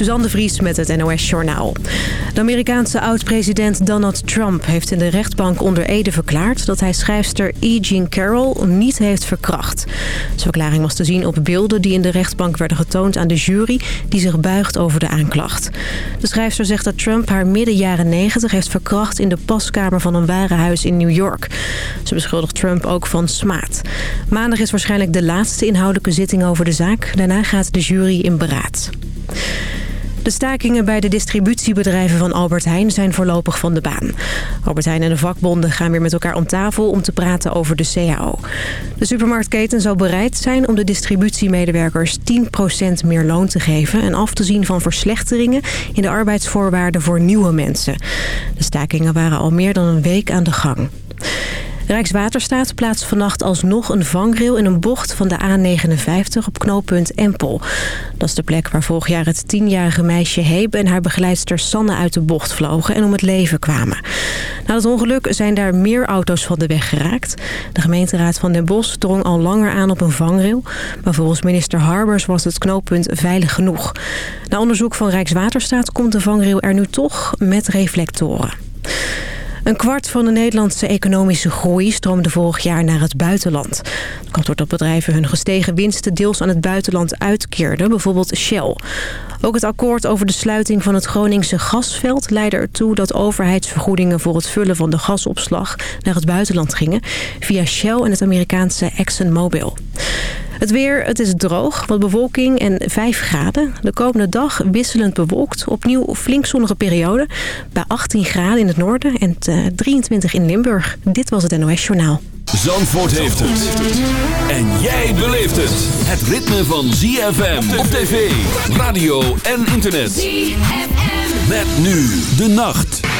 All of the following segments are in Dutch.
Suzanne de Vries met het NOS Journaal. De Amerikaanse oud-president Donald Trump heeft in de rechtbank onder Ede verklaard... dat hij schrijfster E. Jean Carroll niet heeft verkracht. Zijn verklaring was te zien op beelden die in de rechtbank werden getoond aan de jury... die zich buigt over de aanklacht. De schrijfster zegt dat Trump haar midden jaren 90 heeft verkracht... in de paskamer van een warenhuis in New York. Ze beschuldigt Trump ook van smaad. Maandag is waarschijnlijk de laatste inhoudelijke zitting over de zaak. Daarna gaat de jury in beraad. De stakingen bij de distributiebedrijven van Albert Heijn zijn voorlopig van de baan. Albert Heijn en de vakbonden gaan weer met elkaar om tafel om te praten over de CAO. De supermarktketen zou bereid zijn om de distributiemedewerkers 10% meer loon te geven... en af te zien van verslechteringen in de arbeidsvoorwaarden voor nieuwe mensen. De stakingen waren al meer dan een week aan de gang. Rijkswaterstaat plaatst vannacht alsnog een vangrail in een bocht van de A59 op knooppunt Empel. Dat is de plek waar vorig jaar het tienjarige meisje Heeb en haar begeleidster Sanne uit de bocht vlogen en om het leven kwamen. Na het ongeluk zijn daar meer auto's van de weg geraakt. De gemeenteraad van Den Bosch drong al langer aan op een vangrail. Maar volgens minister Harbers was het knooppunt veilig genoeg. Na onderzoek van Rijkswaterstaat komt de vangrail er nu toch met reflectoren. Een kwart van de Nederlandse economische groei stroomde vorig jaar naar het buitenland. Dat komt doordat bedrijven hun gestegen winsten deels aan het buitenland uitkeerden, bijvoorbeeld Shell. Ook het akkoord over de sluiting van het Groningse gasveld leidde ertoe dat overheidsvergoedingen voor het vullen van de gasopslag naar het buitenland gingen via Shell en het Amerikaanse ExxonMobil. Het weer, het is droog, wat bewolking en 5 graden. De komende dag wisselend bewolkt. Opnieuw flink zonnige periode. Bij 18 graden in het noorden en 23 in Limburg. Dit was het NOS Journaal. Zandvoort heeft het. En jij beleeft het. Het ritme van ZFM op tv, radio en internet. ZFM. Met nu de nacht.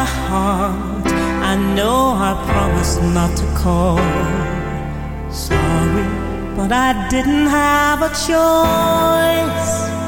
my heart. I know I promised not to call. Sorry, but I didn't have a choice.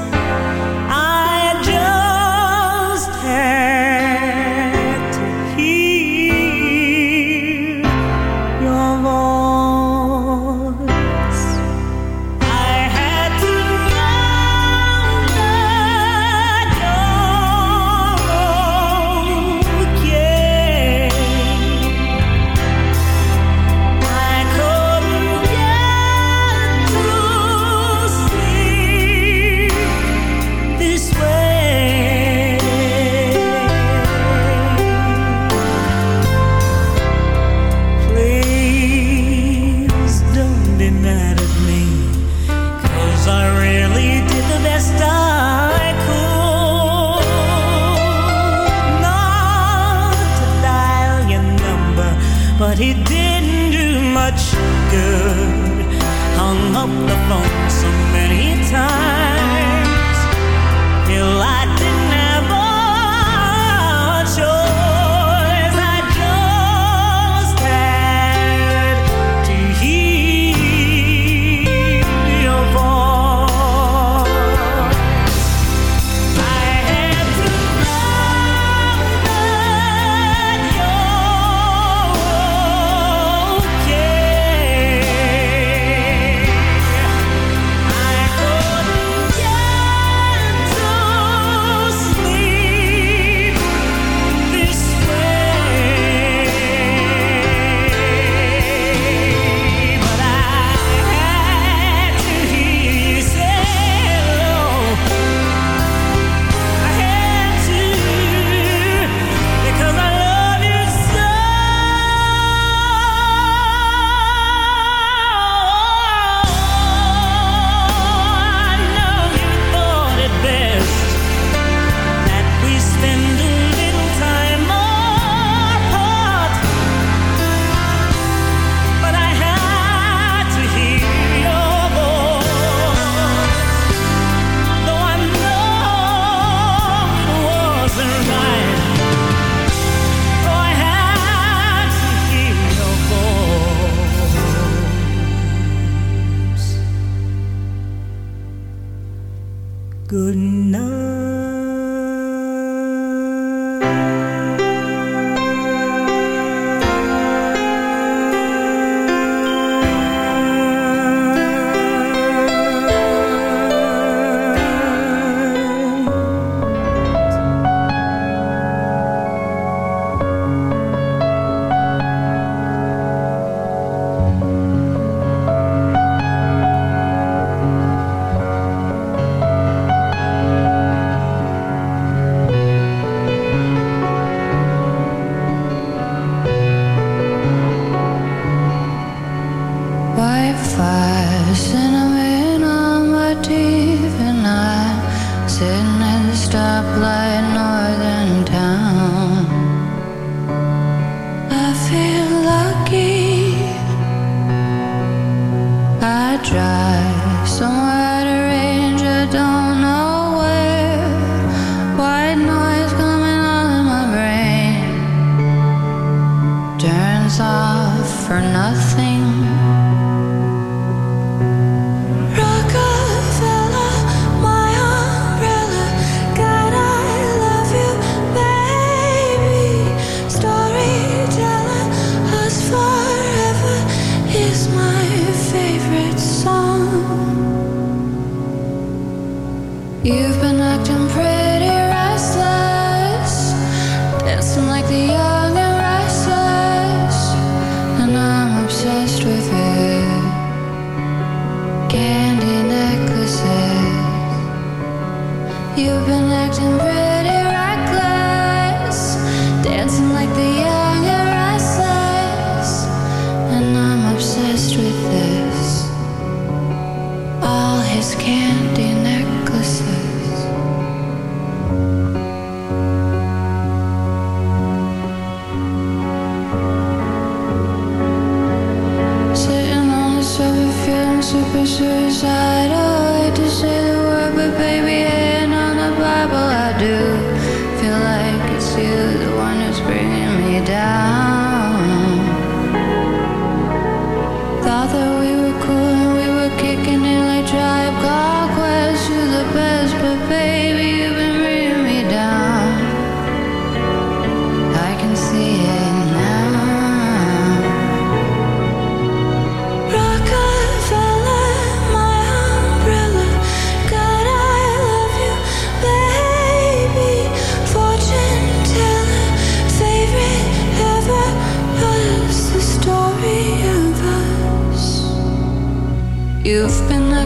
hands off for nothing.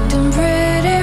acting pretty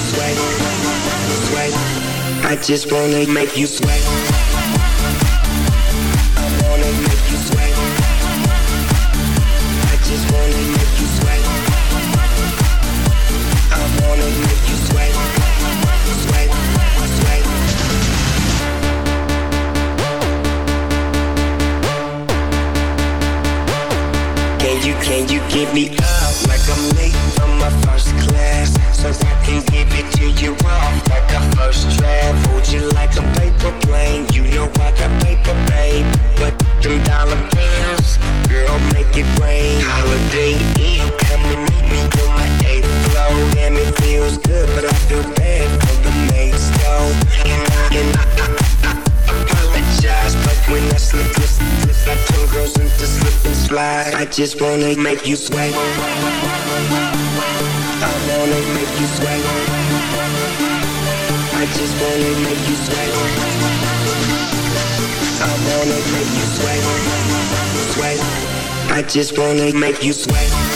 sweat. I just wanna make you sweat. I wanna make you sweat. I just wanna make you sweat. I wanna make you. Sweat. Can you, can you give me up them dollar bills, girl, make it rain. Holiday Eve, come and meet me on my eighth floor. Damn, it feels good, but I feel bad for the mates, though. And I, and I, I, I apologize, but when I slip, slip, slip, I turn girls into slip and slide. I just wanna make you sweat. I wanna make you sweat. I just wanna make you sweat. I wanna make you sweat. Sweat. I just wanna make you sweat.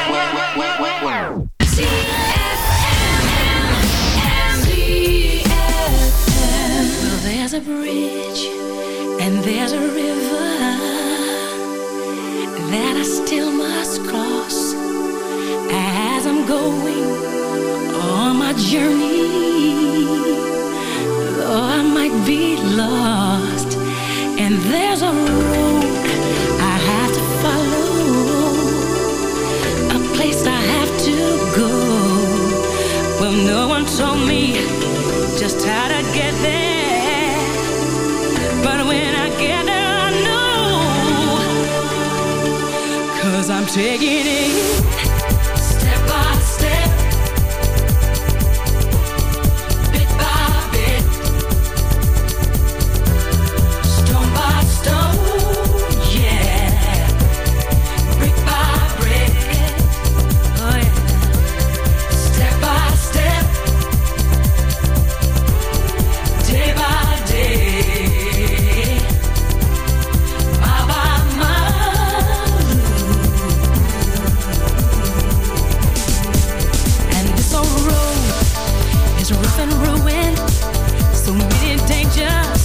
Taking it doing so many dangers.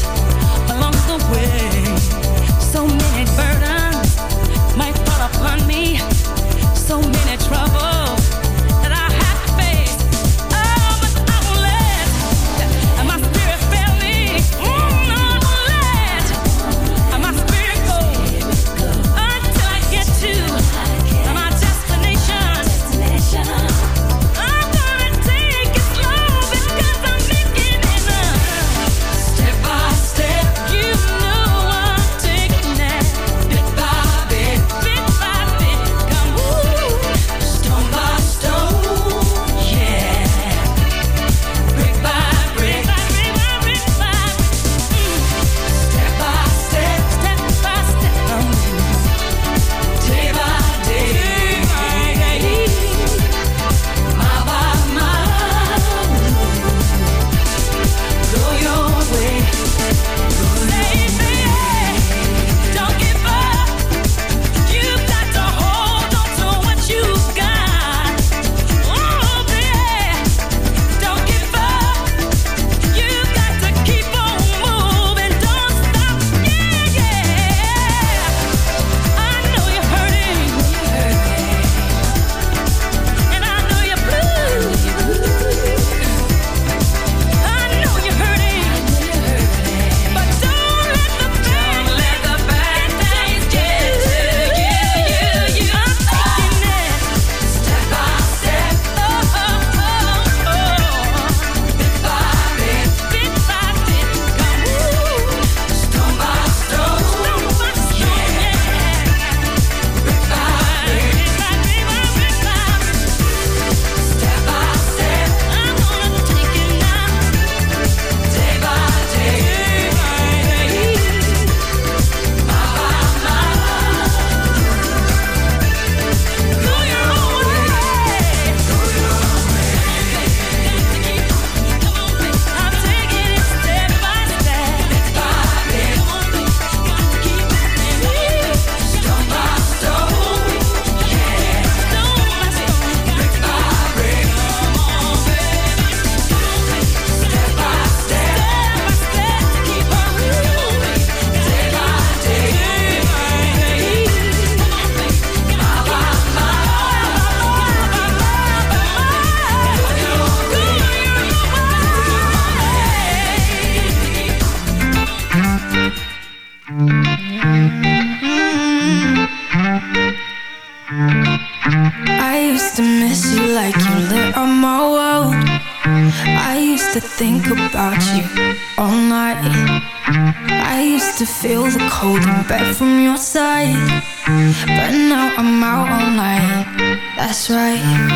That's right.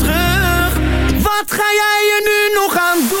nog aan doen?